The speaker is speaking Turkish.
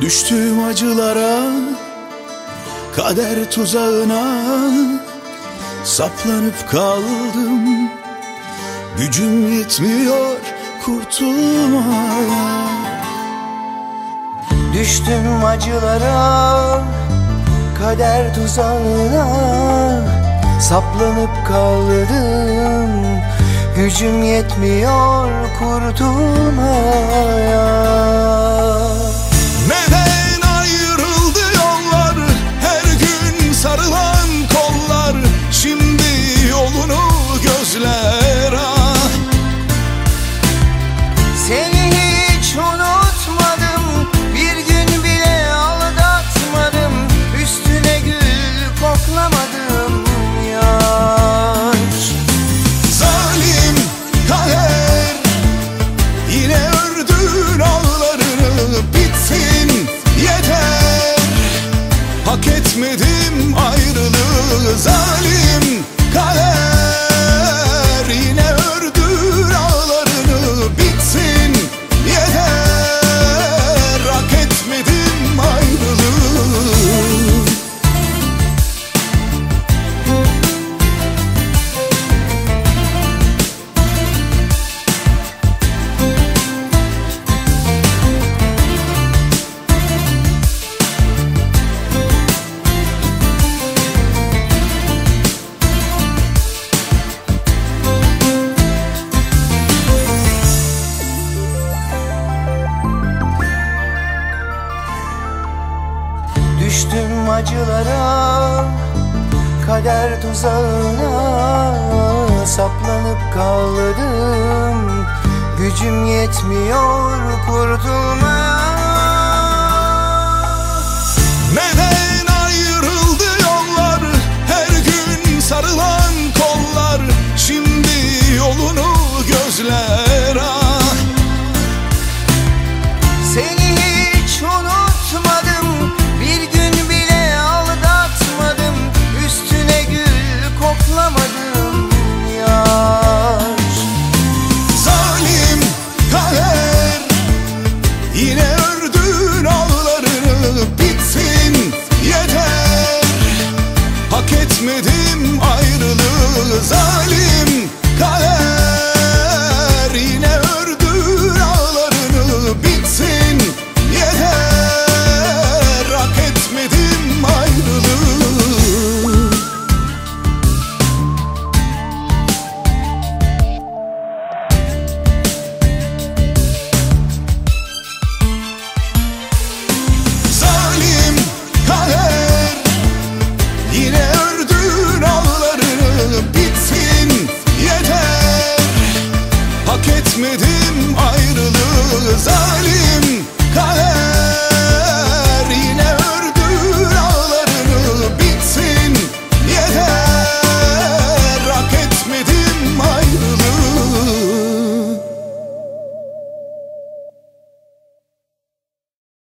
Düştüğüm acılara Kader tuzağına. Saplanıp kaldım Gücüm yetmiyor kurtulmaya. Düştüm acılara Kader tuzağına. Saplanıp kaldım Gücüm yetmiyor kurtulmaya Hak etmedim ayrılığı Zalim Düştüm acılara Kader tuzağına Saplanıp kaldım. Gücüm yetmiyor kurtulmaya Sevmedim ayrılığı zalim.